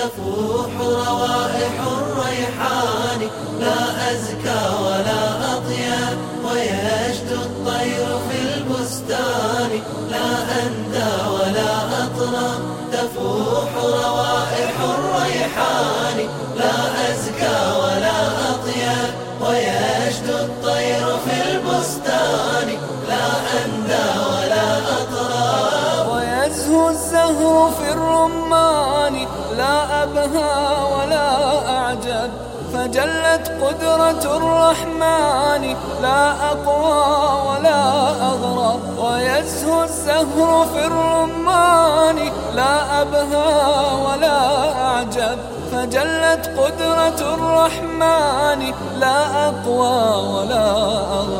تفوح روائح الريحان لا أزكى ولا أطيب ويشدو الطير في البستان لا أندى ولا أطرى تفوح روائح الريحان لا أزكى ولا أطيب ويشدو الطير في البستان لا أندى ولا أطرى ويزهو الزهر في الرمان لا أبهى ولا أعجب. فجلت قدرة الرحمن لا أقوى ولا أغرى. ويزهو الزهر في الرمان لا أبهى ولا أعجب. فجلت قدرة الرحمن لا أقوى ولا أغرى.